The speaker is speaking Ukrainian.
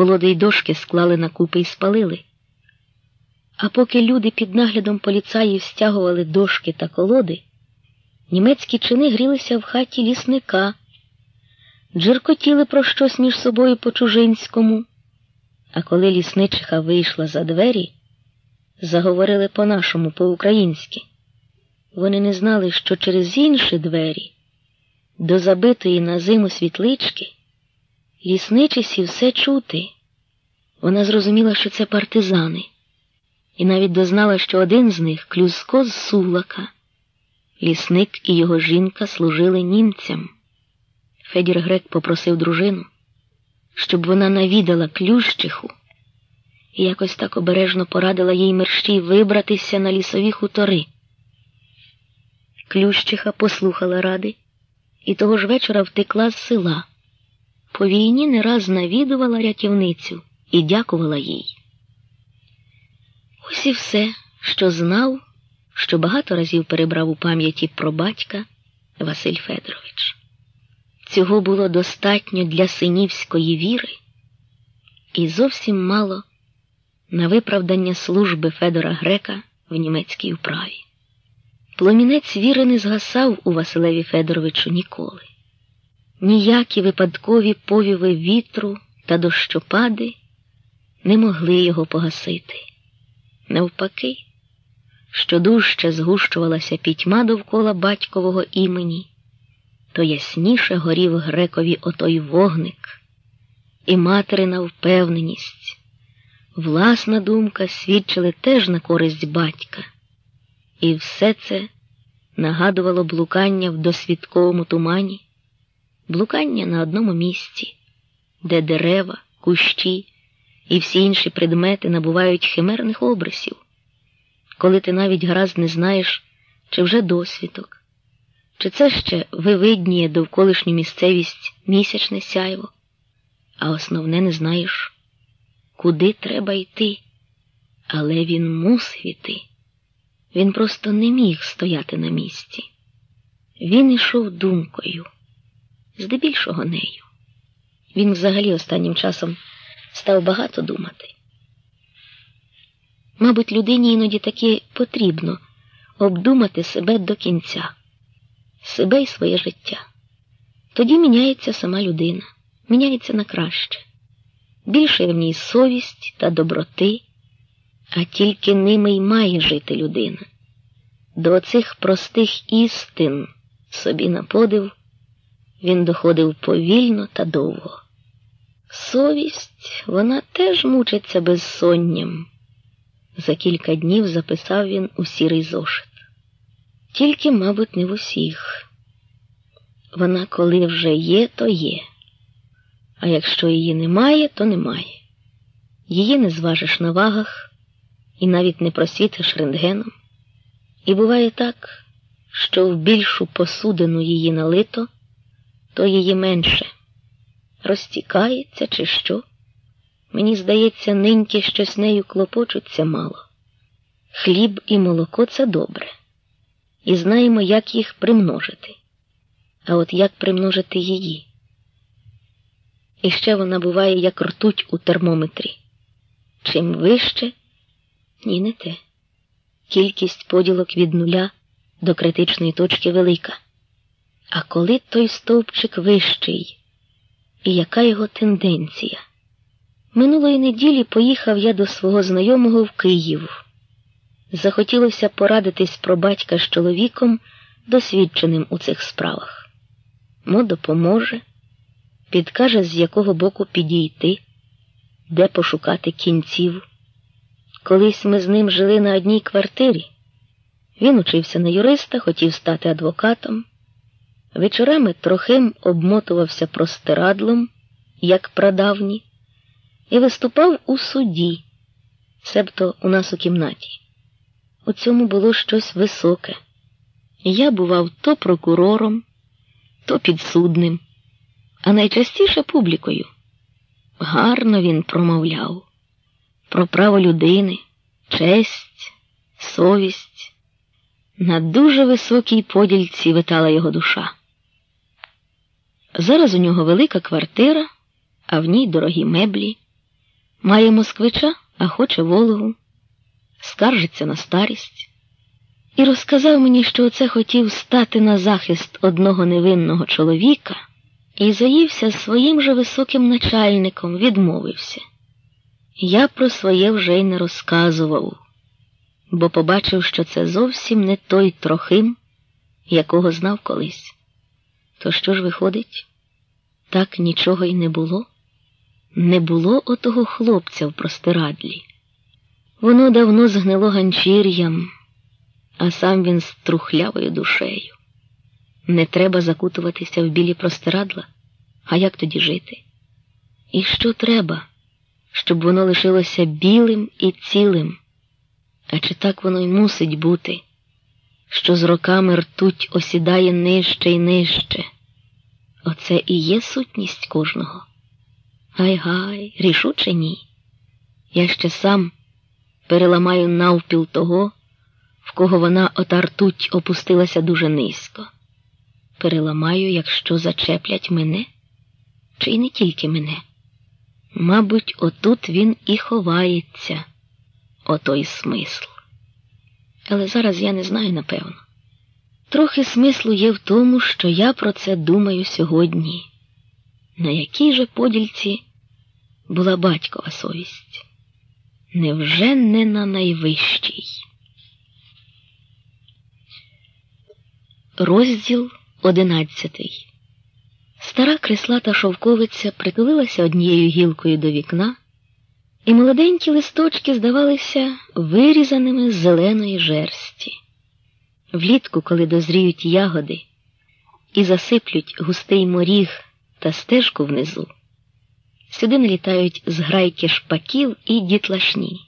колоди й дошки склали на купи і спалили. А поки люди під наглядом поліцаїв стягували дошки та колоди, німецькі чини грілися в хаті лісника, джеркотіли про щось між собою по чужинському. А коли лісничиха вийшла за двері, заговорили по-нашому, по-українськи. Вони не знали, що через інші двері, до забитої на зиму світлички, лісничисі все чути. Вона зрозуміла, що це партизани, і навіть дознала, що один з них клюзко з сулака. Лісник і його жінка служили німцям. Федір Грек попросив дружину, щоб вона навідала клющиху і якось так обережно порадила їй мерщій вибратися на лісові хутори. Клющиха послухала ради і того ж вечора втекла з села. По війні не раз навідувала рятівницю і дякувала їй. Ось і все, що знав, що багато разів перебрав у пам'яті про батька Василь Федорович. Цього було достатньо для синівської віри і зовсім мало на виправдання служби Федора Грека в німецькій управі. Пломінець віри не згасав у Василеві Федоровичу ніколи. Ніякі випадкові повіви вітру та дощопади не могли його погасити. Навпаки, що дужче згущувалася пітьма довкола батькового імені, то ясніше горів грекові отой вогник, і материна впевненість, власна думка свідчили теж на користь батька. І все це нагадувало блукання в досвідковому тумані, блукання на одному місці, де дерева, кущі і всі інші предмети набувають химерних обрисів, коли ти навіть гаразд не знаєш, чи вже досвідок, чи це ще вивидніє довколишню місцевість місячне сяйво, а основне не знаєш, куди треба йти, але він мусив іти. Він просто не міг стояти на місці. Він ішов думкою, здебільшого нею. Він взагалі останнім часом став багато думати. Мабуть, людині іноді таки потрібно обдумати себе до кінця, себе і своє життя. Тоді міняється сама людина, міняється на краще. Більше в ній совість та доброти а тільки ними й має жити людина. До цих простих істин собі на подив він доходив повільно та довго. Совість вона теж мучиться безсонням. За кілька днів записав він у сірий зошит. Тільки, мабуть, не в усіх. Вона коли вже є, то є. А якщо її немає, то немає. Її не зважиш на вагах і навіть не просвітиш рентгеном. І буває так, що в більшу посудину її налито, то її менше. Розтікається, чи що. Мені здається, ниньки щось нею клопочуться мало. Хліб і молоко це добре, і знаємо, як їх примножити. А от як примножити її? І ще вона буває, як ртуть у термометрі. Чим вище, ні, не те. Кількість поділок від нуля до критичної точки велика. А коли той стовпчик вищий, і яка його тенденція? Минулої неділі поїхав я до свого знайомого в Київ. Захотілося порадитись про батька з чоловіком, досвідченим у цих справах. Мо допоможе, підкаже, з якого боку підійти, де пошукати кінців. Колись ми з ним жили на одній квартирі. Він учився на юриста, хотів стати адвокатом. Вечорами трохим обмотувався простирадлом, як прадавні, і виступав у суді, себто у нас у кімнаті. У цьому було щось високе. Я бував то прокурором, то підсудним, а найчастіше публікою. Гарно він промовляв про право людини, честь, совість. На дуже високій подільці витала його душа. Зараз у нього велика квартира, а в ній дорогі меблі, Має москвича, а хоче Вологу, скаржиться на старість. І розказав мені, що оце хотів стати на захист одного невинного чоловіка, і заївся своїм же високим начальником, відмовився. Я про своє вже й не розказував, бо побачив, що це зовсім не той трохим, якого знав колись. То що ж виходить? Так нічого й не було. Не було отого хлопця в простирадлі. Воно давно згнило ганчір'ям, а сам він з трухлявою душею. Не треба закутуватися в білі простирадла, а як тоді жити? І що треба, щоб воно лишилося білим і цілим? А чи так воно й мусить бути, що з роками ртуть осідає нижче й нижче? Оце і є сутність кожного. Гай гай, рішуче ні. Я ще сам переламаю навпіл того, в кого вона ота ртуть опустилася дуже низько. Переламаю, якщо зачеплять мене, чи й не тільки мене. Мабуть, отут він і ховається, отой смисл. Але зараз я не знаю напевно. Трохи смислу є в тому, що я про це думаю сьогодні. На якій же подільці була батькова совість? Невже не на найвищій? Розділ одинадцятий. Стара креслата шовковиця притулилася однією гілкою до вікна, і молоденькі листочки здавалися вирізаними з зеленої жерсті. Влітку, коли дозріють ягоди і засиплють густий моріг та стежку внизу, сюди налітають зграйки шпаків і дітлашні.